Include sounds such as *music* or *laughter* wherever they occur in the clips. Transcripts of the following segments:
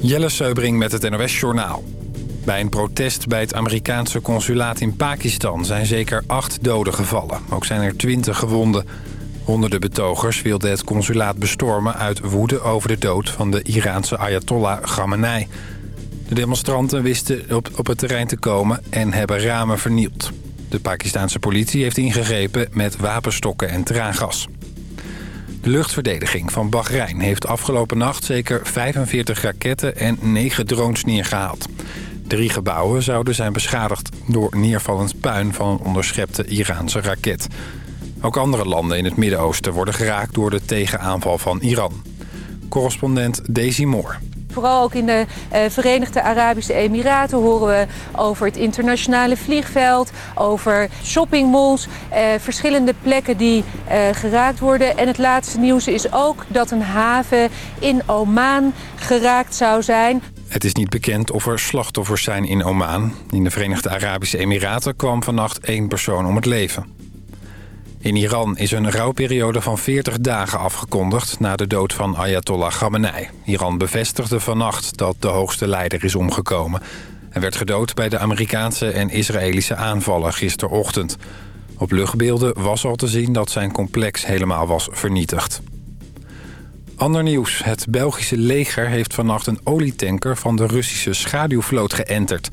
Jelle Seubring met het NOS Journaal. Bij een protest bij het Amerikaanse consulaat in Pakistan zijn zeker acht doden gevallen. Ook zijn er twintig gewonden. Honderden betogers wilden het consulaat bestormen uit woede over de dood van de Iraanse Ayatollah Khamenei. De demonstranten wisten op, op het terrein te komen en hebben ramen vernield. De Pakistanse politie heeft ingegrepen met wapenstokken en traangas. De luchtverdediging van Bahrein heeft afgelopen nacht zeker 45 raketten en 9 drones neergehaald. Drie gebouwen zouden zijn beschadigd door neervallend puin van een onderschepte Iraanse raket. Ook andere landen in het Midden-Oosten worden geraakt door de tegenaanval van Iran. Correspondent Daisy Moore. Vooral ook in de uh, Verenigde Arabische Emiraten horen we over het internationale vliegveld, over shoppingmalls, uh, verschillende plekken die uh, geraakt worden. En het laatste nieuws is ook dat een haven in Oman geraakt zou zijn. Het is niet bekend of er slachtoffers zijn in Oman. In de Verenigde Arabische Emiraten kwam vannacht één persoon om het leven. In Iran is een rouwperiode van 40 dagen afgekondigd... na de dood van Ayatollah Khamenei. Iran bevestigde vannacht dat de hoogste leider is omgekomen... en werd gedood bij de Amerikaanse en Israëlische aanvallen gisterochtend. Op luchtbeelden was al te zien dat zijn complex helemaal was vernietigd. Ander nieuws. Het Belgische leger heeft vannacht een olietanker... van de Russische schaduwvloot geënterd.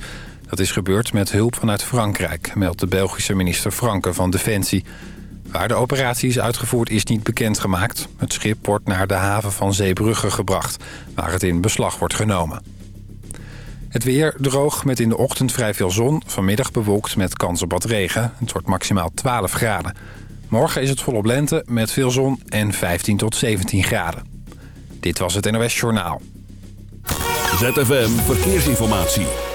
Dat is gebeurd met hulp vanuit Frankrijk... meldt de Belgische minister Franke van Defensie... Waar de operatie is uitgevoerd is niet bekendgemaakt. Het schip wordt naar de haven van Zeebrugge gebracht... waar het in beslag wordt genomen. Het weer droog met in de ochtend vrij veel zon. Vanmiddag bewolkt met kans op wat regen. Het wordt maximaal 12 graden. Morgen is het volop lente met veel zon en 15 tot 17 graden. Dit was het NOS Journaal. ZFM Verkeersinformatie.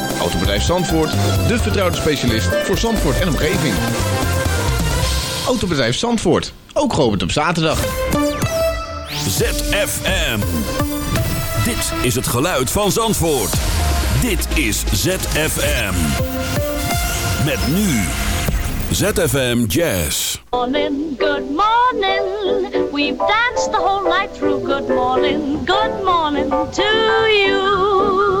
Autobedrijf Zandvoort, de vertrouwde specialist voor Zandvoort en omgeving. Autobedrijf Zandvoort, ook geopend op zaterdag. ZFM. Dit is het geluid van Zandvoort. Dit is ZFM. Met nu ZFM Jazz. Morning, good morning. We've danced the whole night through. Good morning, good morning to you.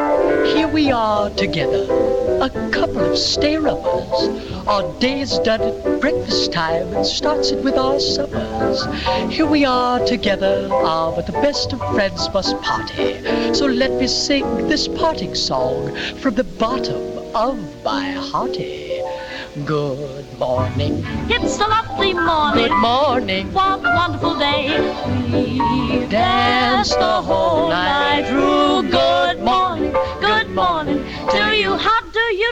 we are together, a couple of stay-rubbers. Our day is done at breakfast time and starts it with our suppers. Here we are together, ah, but the best of friends must party. So let me sing this parting song from the bottom of my hearty. Good morning. It's a lovely morning. Good morning. What a wonderful day. We danced the whole night through.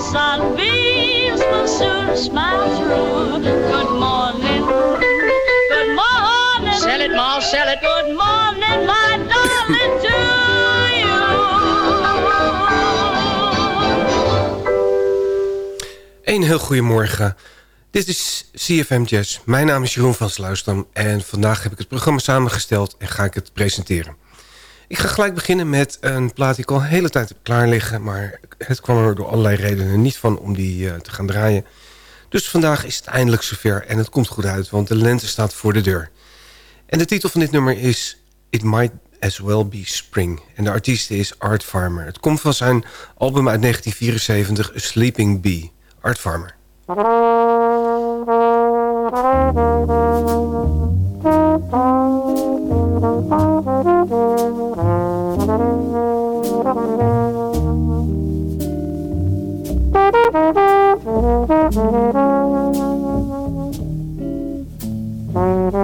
Sunbeams will soon smile through. Good morning. Good morning. Sell it, Ma, sell it. Good morning, my darling, to Een heel goedemorgen. Dit is CFM Jazz. Mijn naam is Jeroen van Sluisdam en vandaag heb ik het programma samengesteld en ga ik het presenteren. Ik ga gelijk beginnen met een plaat die ik al een hele tijd heb klaar liggen. Maar het kwam er door allerlei redenen niet van om die eh, te gaan draaien. Dus vandaag is het eindelijk zover en het komt goed uit, want de lente staat voor de deur. En de titel van dit nummer is It Might As Well Be Spring. En de artiest is Art Farmer. Het komt van zijn album uit 1974, A Sleeping Bee. Art Farmer. *laughs*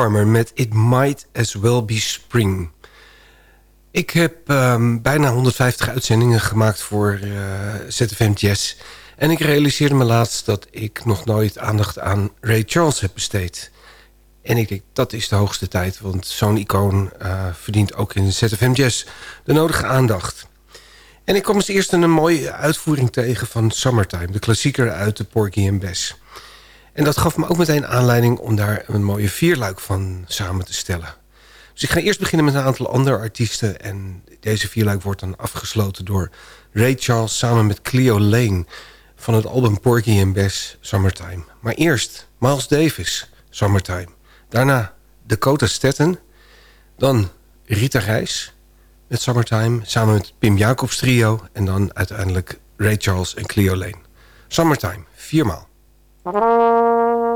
Farmer met It Might As Well Be Spring. Ik heb um, bijna 150 uitzendingen gemaakt voor uh, ZFM Jazz. En ik realiseerde me laatst dat ik nog nooit aandacht aan Ray Charles heb besteed. En ik denk, dat is de hoogste tijd. Want zo'n icoon uh, verdient ook in ZFM Jazz de nodige aandacht. En ik kwam als eerste een mooie uitvoering tegen van Summertime. De klassieker uit de Porgy and Bess. En dat gaf me ook meteen aanleiding om daar een mooie vierluik van samen te stellen. Dus ik ga eerst beginnen met een aantal andere artiesten. En deze vierluik wordt dan afgesloten door Ray Charles samen met Cleo Lane... van het album Porky and Bess Summertime. Maar eerst Miles Davis, Summertime. Daarna Dakota Staten. Dan Rita Reis met Summertime samen met Pim Jacobs trio. En dan uiteindelijk Ray Charles en Cleo Lane. Summertime, viermaal. ¡Ahhh!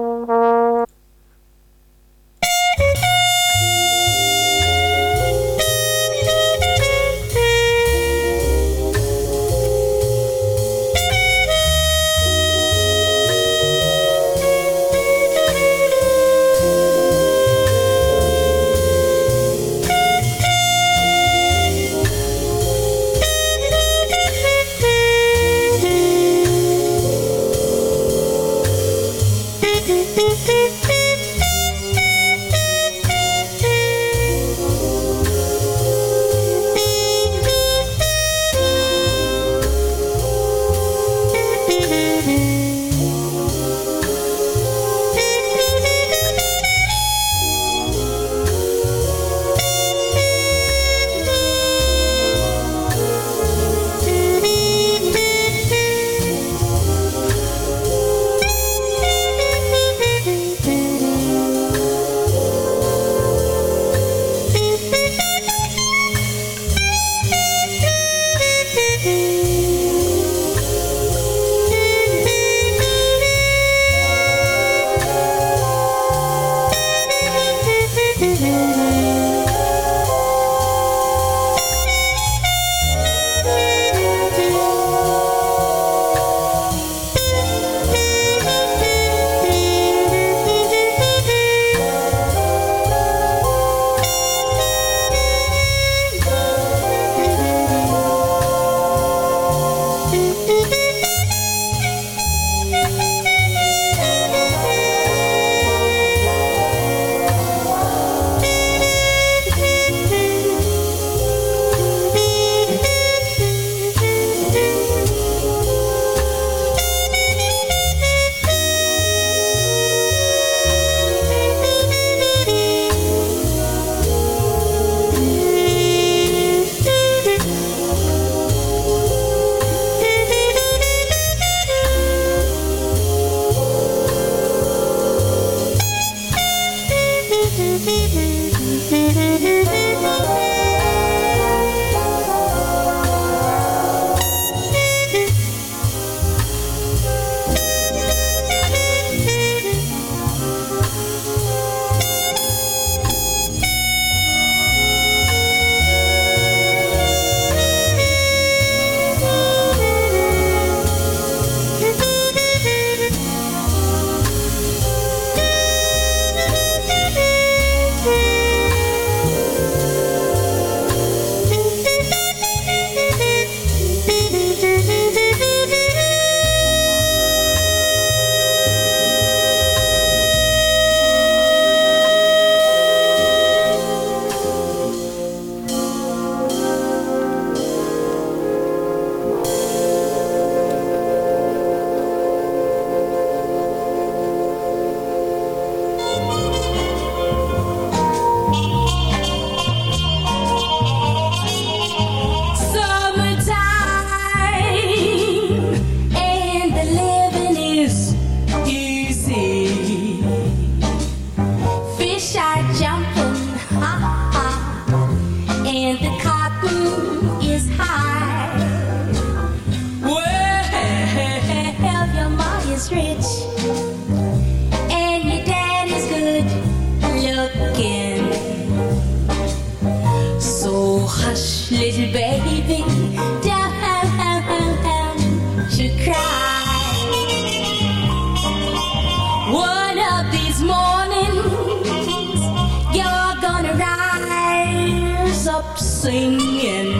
singing.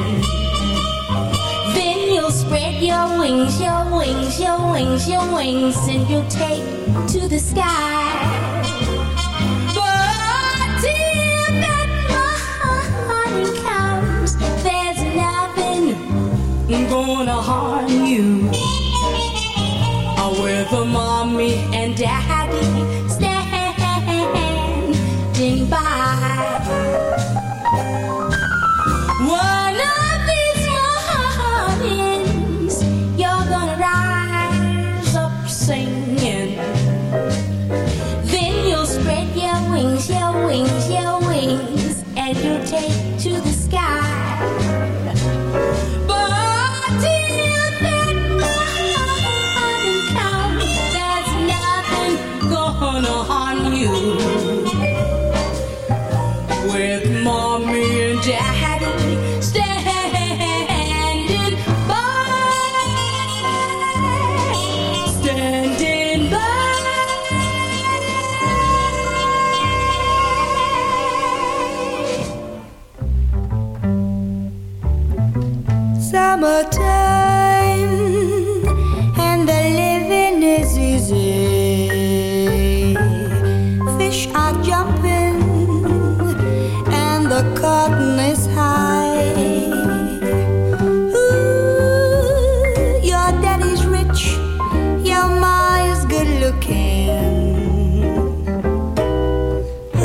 Then you'll spread your wings, your wings, your wings, your wings, and you'll take to the sky. But till that morning comes, there's nothing gonna harm you. With mommy and dad.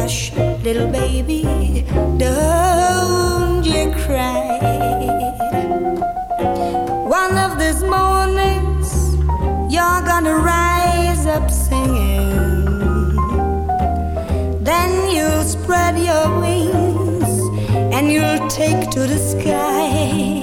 Hush, little baby, don't you cry. One of these mornings, you're gonna rise up singing. Then you'll spread your wings and you'll take to the sky.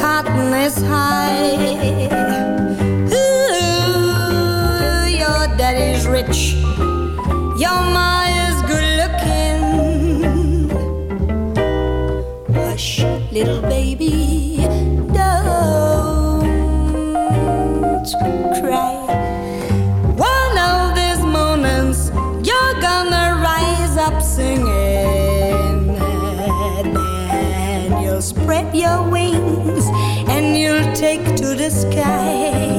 cotton is high. the sky.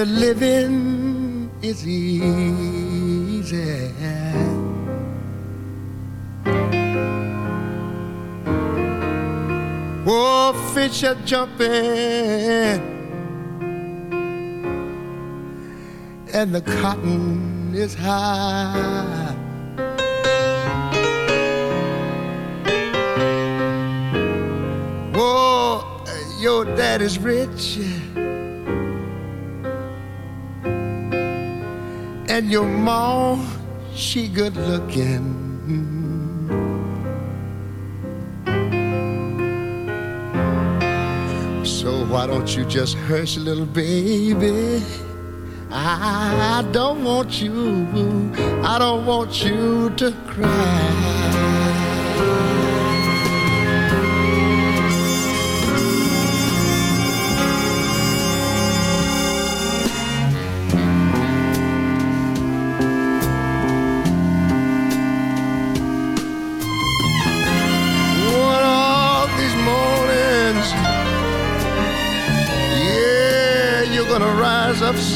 The living is easy. Oh, fish are jumping, and the cotton is high. Oh, your daddy's rich, and your mom, she good looking. So why don't you just hush, little baby? I don't want you, I don't want you to cry.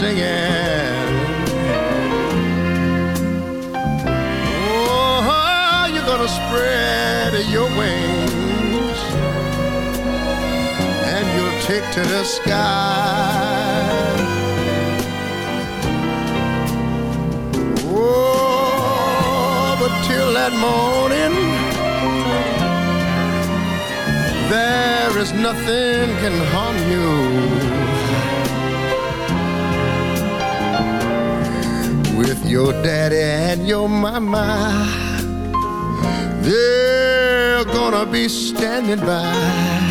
Singing. Oh, you're gonna spread your wings and you'll take to the sky. Oh, but till that morning, there is nothing can harm you. Your daddy and your mama, they're gonna be standing by.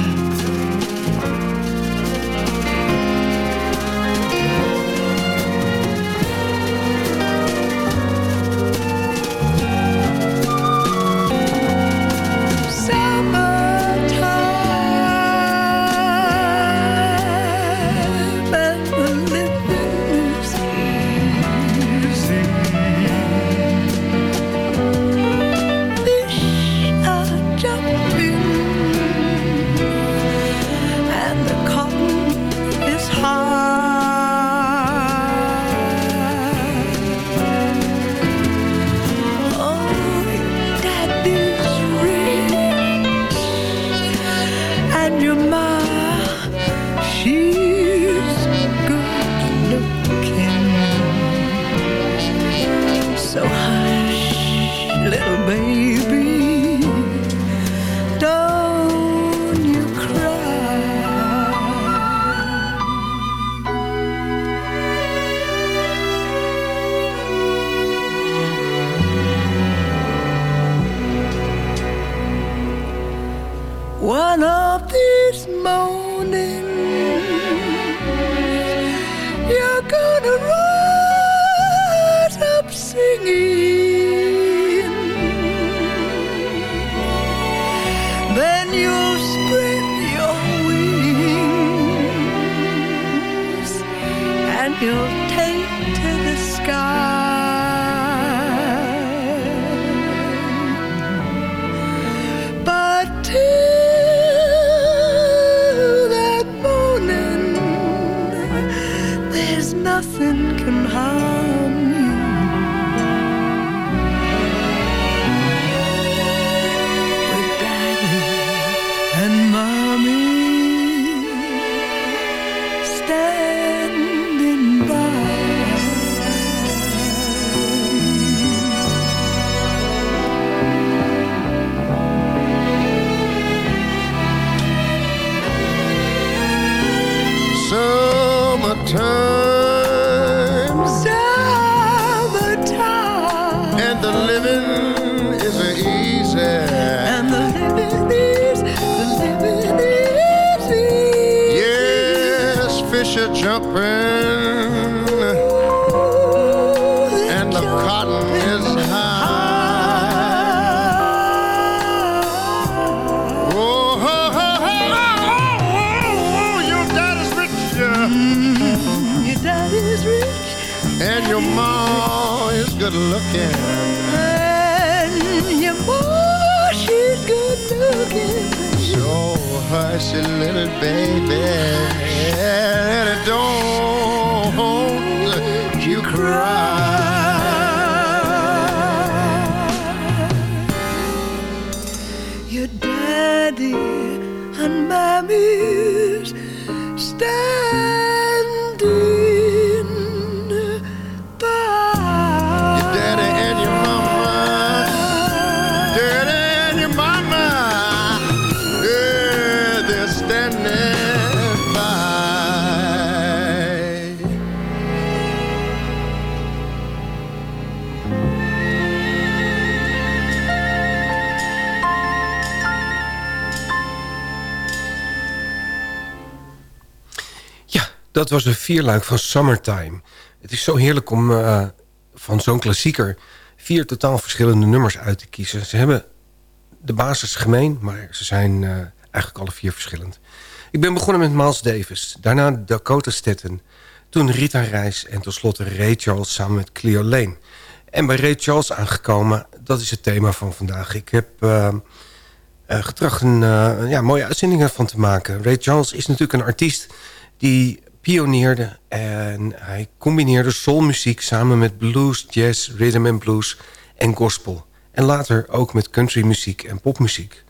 Summertime, Summertime. and the living is easy. And the living is, the living is easy. Yes, fish are jumping, looking. and your mom, she's good looking. So hush, little baby, and it don't dat was een vierluik van Summertime. Het is zo heerlijk om eh, van zo'n klassieker... vier totaal verschillende nummers uit te kiezen. Ze hebben de basis gemeen, maar ze zijn eh, eigenlijk alle vier verschillend. Ik ben begonnen met Miles Davis, daarna Dakota Staten... toen Rita Reis en tenslotte Ray Charles samen met Cleo Lane. En bij Ray Charles aangekomen, dat is het thema van vandaag. Ik heb eh, getracht een ja, mooie uitzending ervan te maken. Ray Charles is natuurlijk een artiest die pioneerde... en hij combineerde soulmuziek samen met blues, jazz, rhythm and blues en gospel. En later ook met countrymuziek en popmuziek.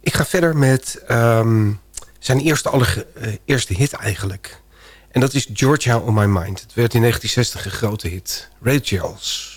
Ik ga verder met ehm, zijn eerste, eh, eerste hit eigenlijk. En dat is Georgia on My Mind. Het werd in 1960 een grote hit. Ray Charles.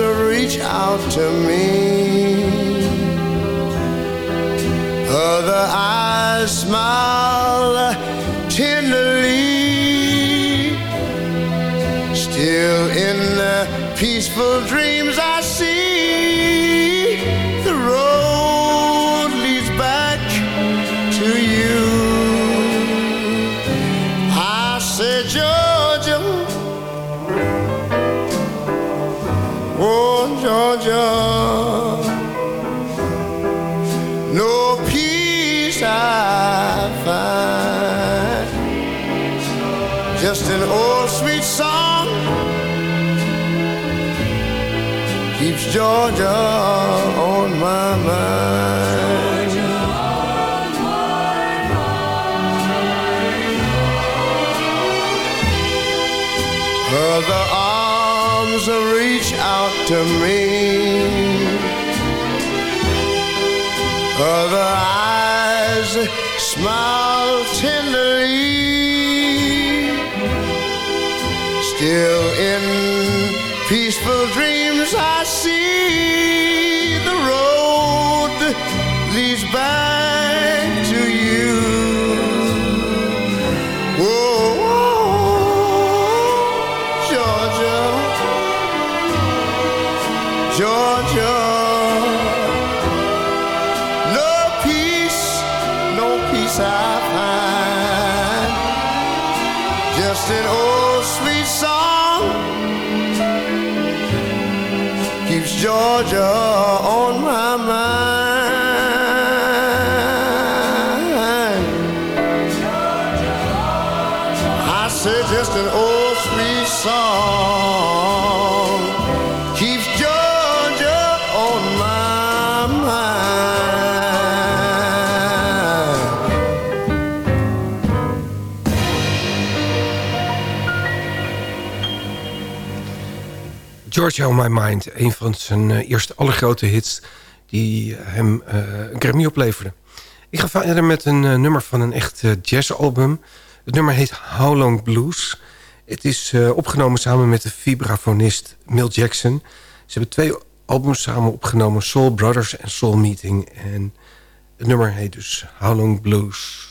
arms reach out to me. Other eyes smile tenderly. Still in the peaceful dreams I Just an old sweet song keeps Georgia on my mind. Other arms reach out to me. Other eyes smile tenderly. song keeps Georgia on my mind. Georgia on my mind, een van zijn eh, eerste allergrote hits die eh, hem eh, een Grammy opleverde. Ik ga verder met een nummer van een echt jazz jazzalbum. Het nummer heet How Long Blues. Het is opgenomen samen met de vibrafonist Mill Jackson. Ze hebben twee albums samen opgenomen. Soul Brothers en Soul Meeting. En het nummer heet dus How Long Blues.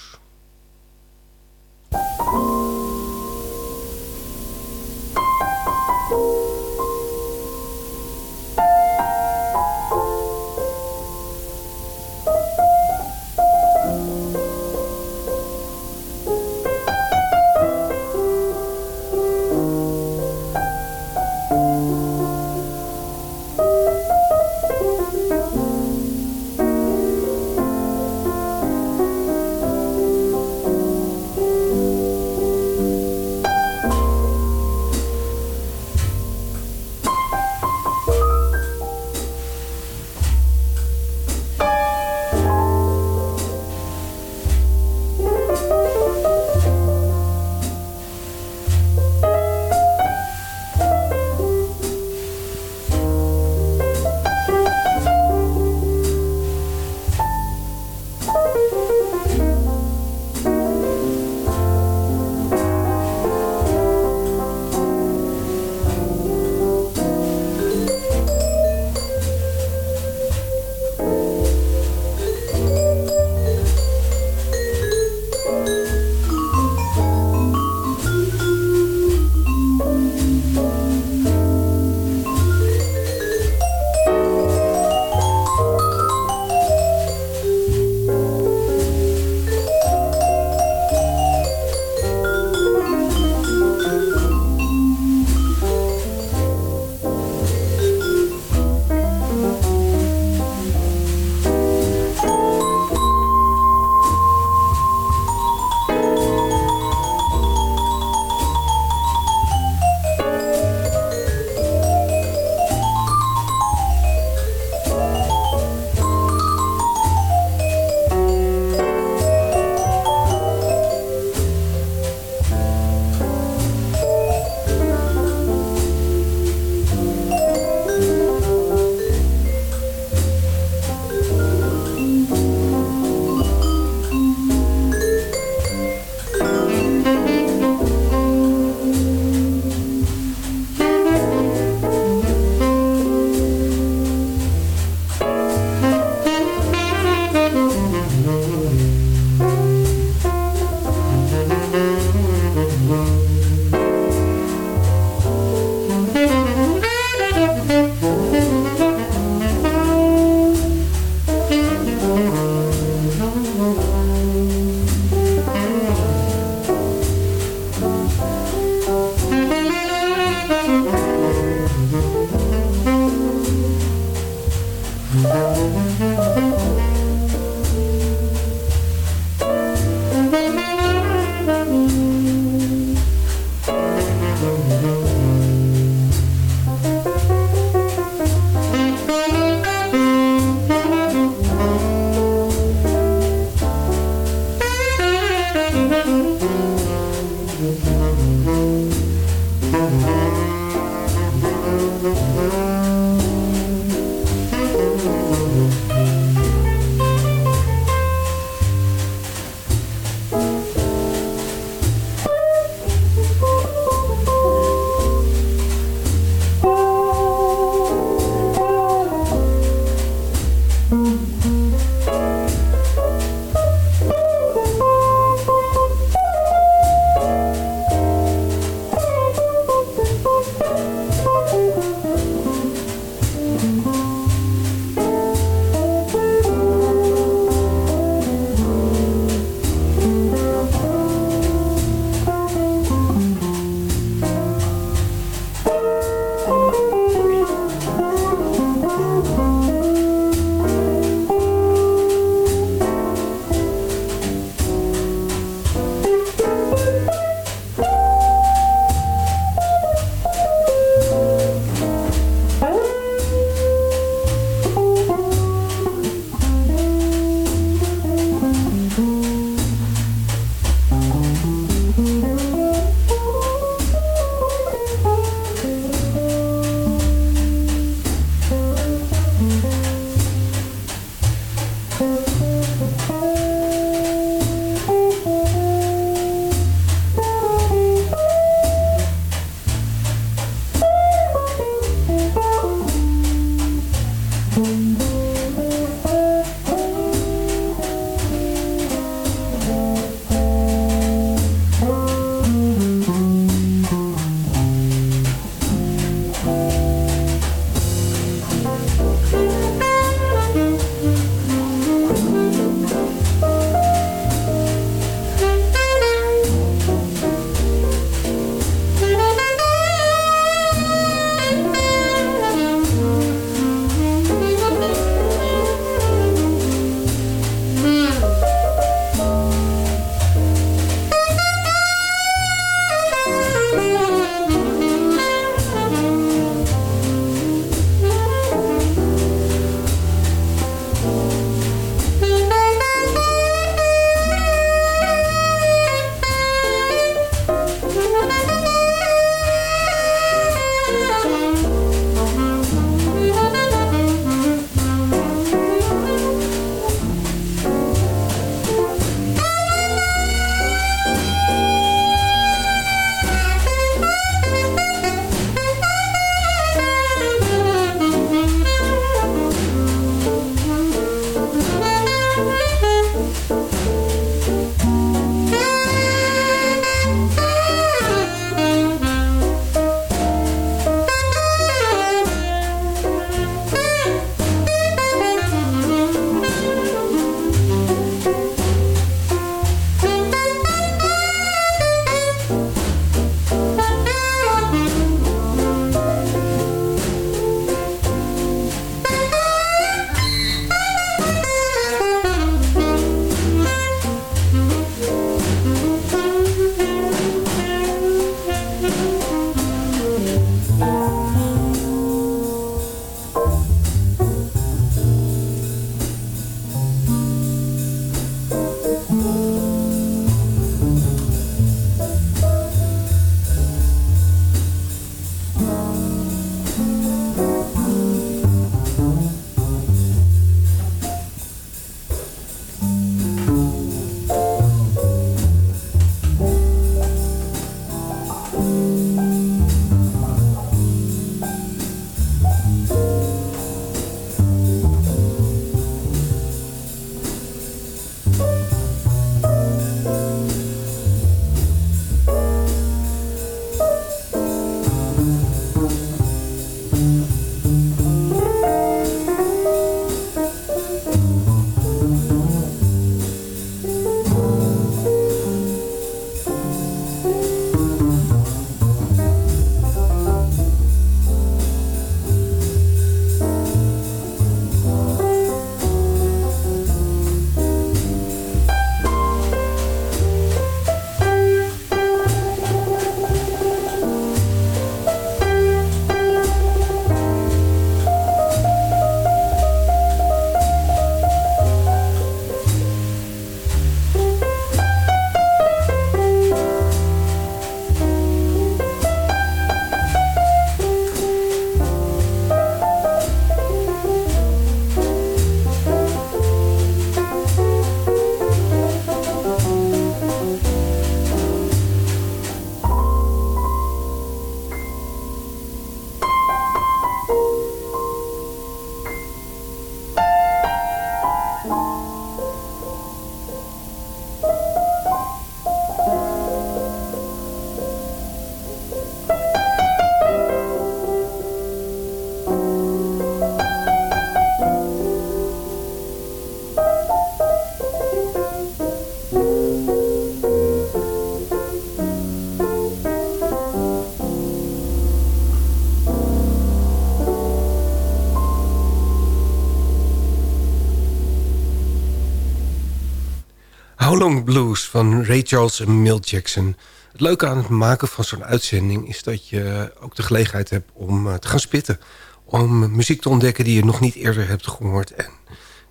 Blues van Ray Charles en Milt Jackson. Het leuke aan het maken van zo'n uitzending... is dat je ook de gelegenheid hebt om eh, te gaan spitten. Om muziek te ontdekken die je nog niet eerder hebt gehoord. En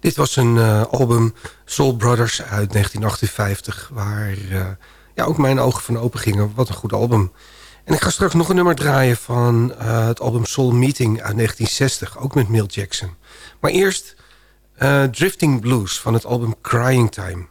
dit was een eh, album Soul Brothers uit 1958... waar eh, ja, ook mijn ogen van open gingen. Wat een goed album. En ik ga straks nog een nummer draaien van het album Soul Meeting uit 1960. Ook met Milt Jackson. Maar eerst Drifting Blues van het album Crying Time.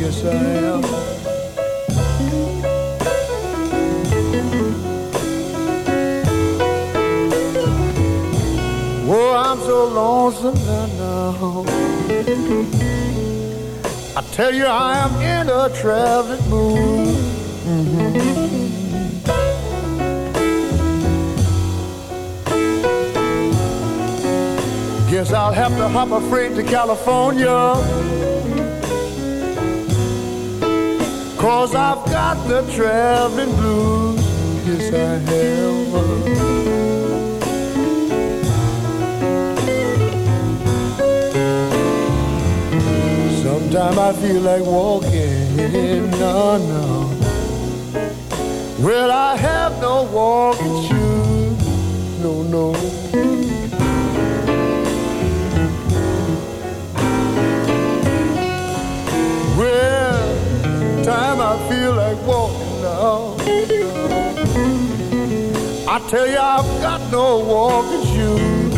Yes, I am. Oh, I'm so lonesome now. I tell you, I am in a traveling mood. Mhm. Guess I'll have to hop a freight to California. Cause I've got the traveling blues. Yes, I have. Sometimes I feel like walking. No, no. Well, I have no walking shoes. No, no. Time I feel like walking now. I tell you, I've got no walking shoes.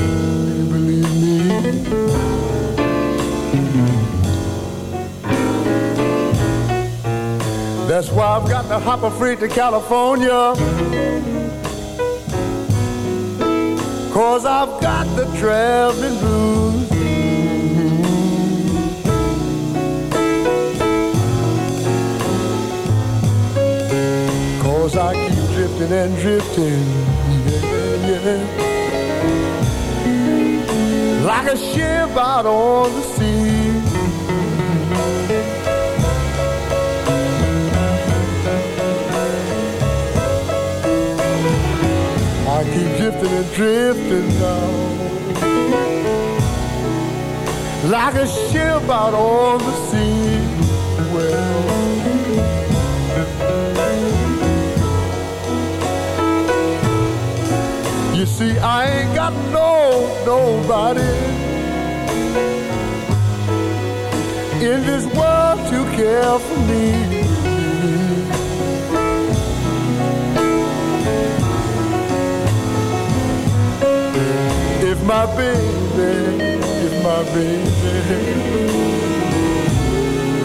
You believe me? That's why I've got to hop a freight to California. Cause I've got the traveling blues. Cause I keep drifting and drifting. Yeah, yeah. Like a ship out on the sea. I keep drifting and drifting now. Like a ship out on the sea. Well, you see, I ain't got no nobody in this world to care for me. If my baby, if my baby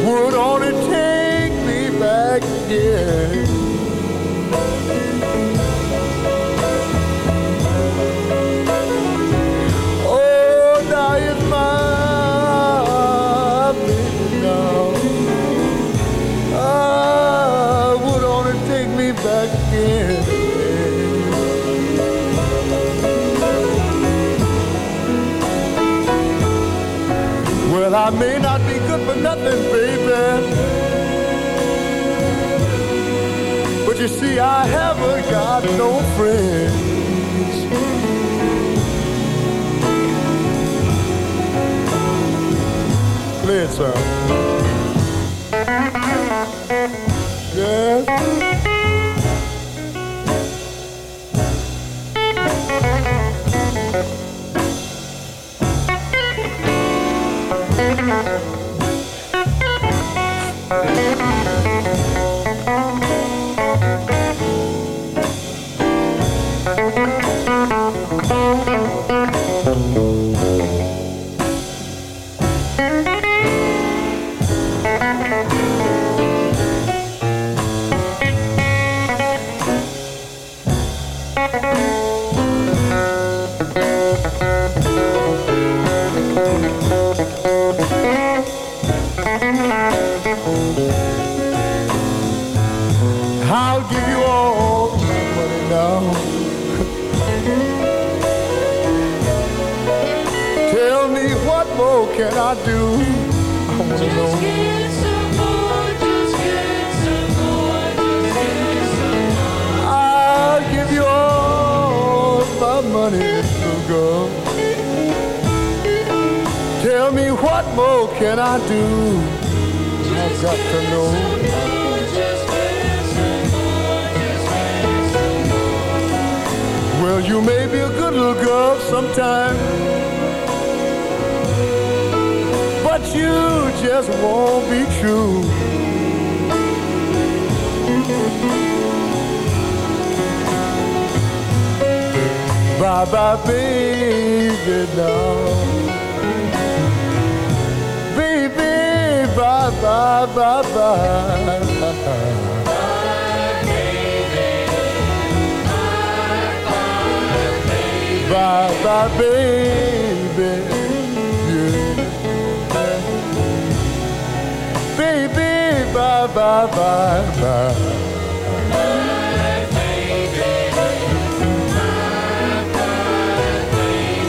would only take me back again. I haven't got no friends. Play it, sir. Yeah. now. Tell me what more can I do? I wanna just know. Get some more, just get some more, just get some more. I'll give you all my money, little girl. Tell me what more can I do? I've got to know. You may be a good little girl sometime, but you just won't be true. Bye bye, baby, now. Baby, bye bye, Bye bye, baby. Yeah. Baby, bye bye, bye bye.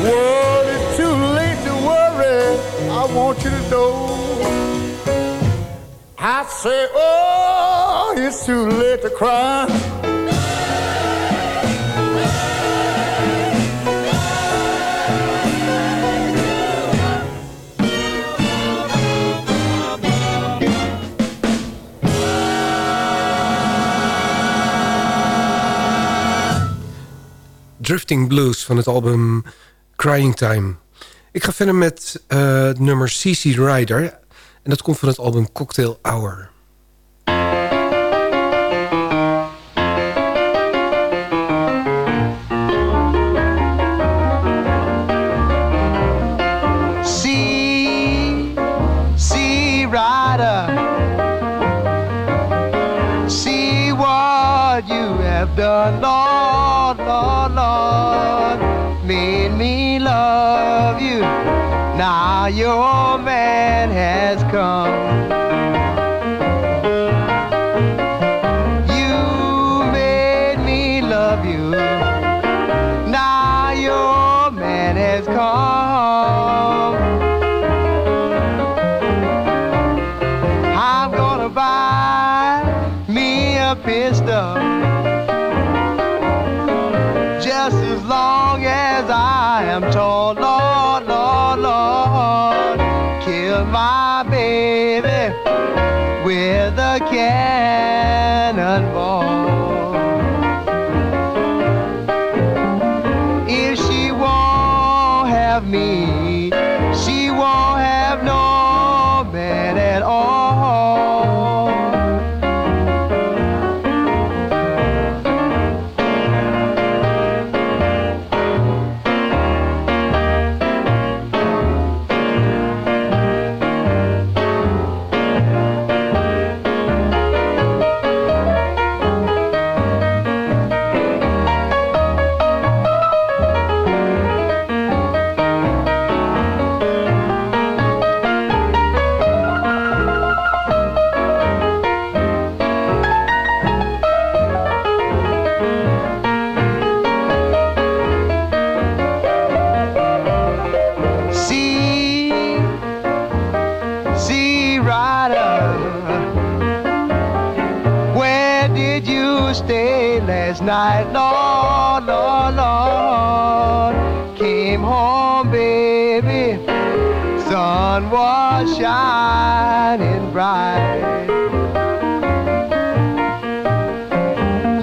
Well, it's too late to worry. I want you to know. I say, oh, it's too late to cry. Drifting Blues van het album Crying Time. Ik ga verder met eh, het nummer CC Rider. En dat komt van het album Cocktail Hour. Your shining bright.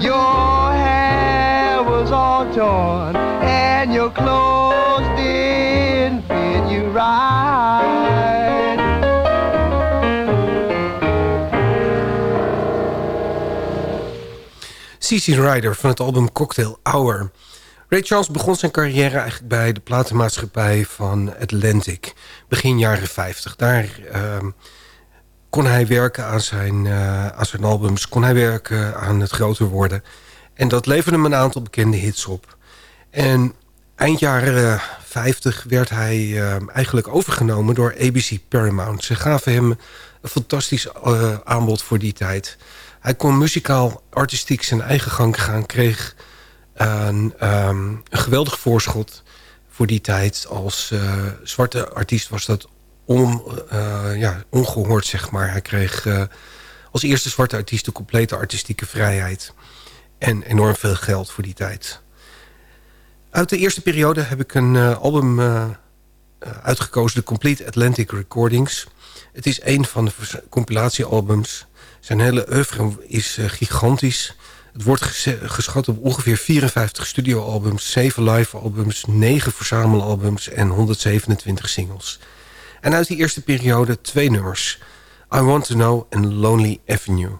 Your hair was all torn and your clothes didn't fit you right. CC Rider van het album Cocktail Hour. Ray Charles begon zijn carrière eigenlijk bij de platenmaatschappij van Atlantic. Begin jaren 50. Daar ehm, kon hij werken aan zijn, eh, aan zijn albums. Kon hij werken aan het groter worden. En dat leverde hem een aantal bekende hits op. En eind jaren 50 werd hij ehm, eigenlijk overgenomen door ABC Paramount. Ze gaven hem een fantastisch eh, aanbod voor die tijd. Hij kon muzikaal, artistiek zijn eigen gang gaan. Kreeg een, um, een geweldig voorschot voor die tijd. Als eh, zwarte artiest was dat eh, ja, ongehoord, zeg maar. Hij kreeg eh, als eerste zwarte artiest de complete artistieke vrijheid. En enorm veel geld voor die tijd. Uit de eerste periode heb ik een album uitgekozen, de Complete Atlantic Recordings. Het is een van de compilatiealbums. Zijn hele oeuvre is gigantisch. Het wordt geschat op ongeveer 54 studioalbums, 7 live-albums, 9 verzamelalbums en 127 singles. En uit die eerste periode twee nummers. I Want To Know en Lonely Avenue.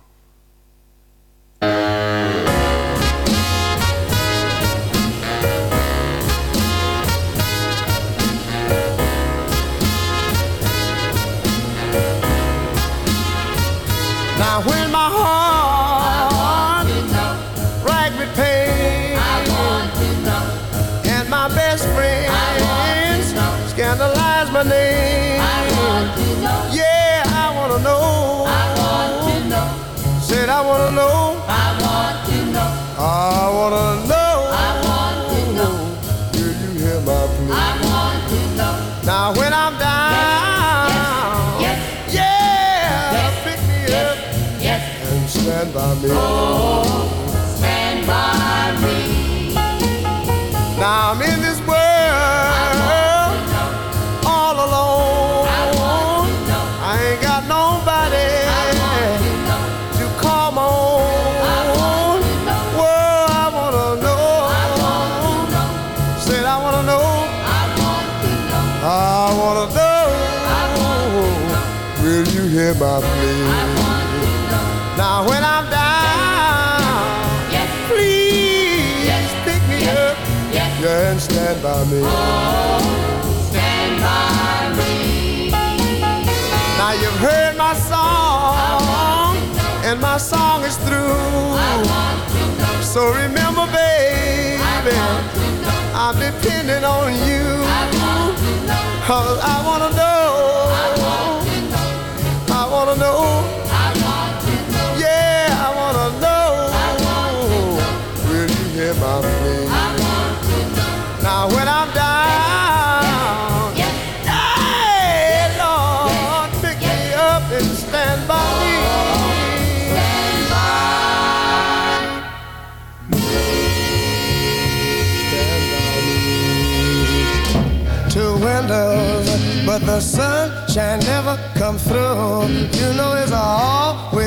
So remember, baby, I am depending on you. Cause I wanna know. I wanna know. Yeah, I wanna know. Will you hear my plea? the sunshine never comes through. You know it's always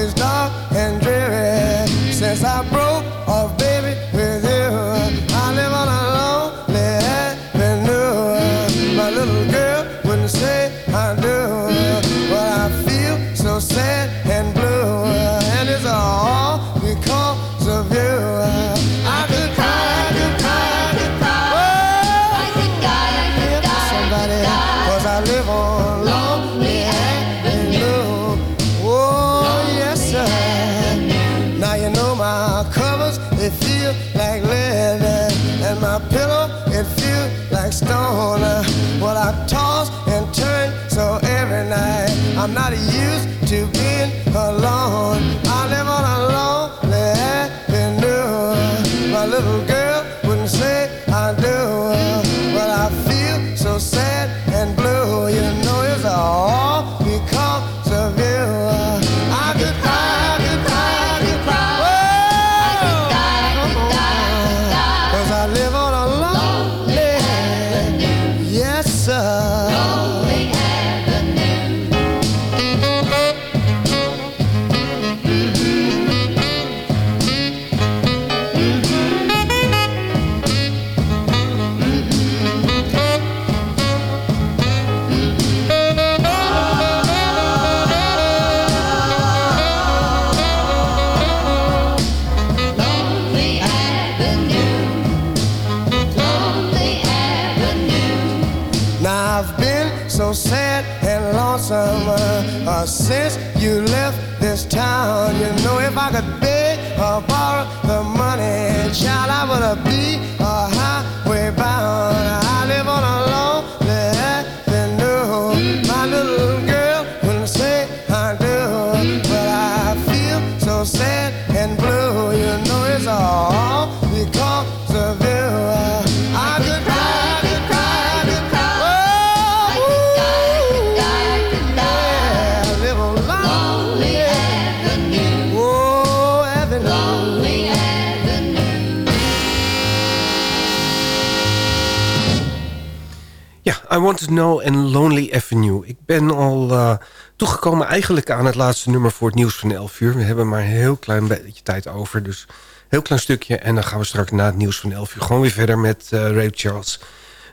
Know en Lonely Avenue. Ik ben al uh, toegekomen eigenlijk aan het laatste nummer voor het nieuws van 11 uur. We hebben maar een heel klein beetje tijd over, dus heel klein stukje. En dan gaan we straks na het nieuws van 11 uur gewoon weer verder met uh, Ray Charles.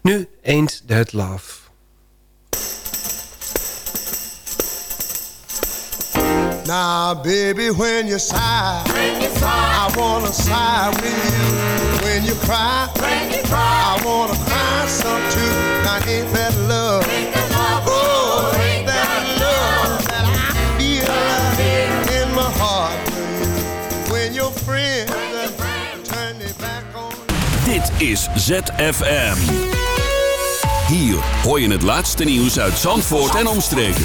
Nu Ain't That Love. Now, baby, when you sigh, when you sigh, I wanna sigh with you. When you cry, when you cry, I wanna cry some too. Now, ain't that love? Ain't that love? Oh, ain't that love that I feel in my heart when your friends turn their back on. Dit is ZFM. Hier hoor je het laatste nieuws uit Zandvoort en omstreken.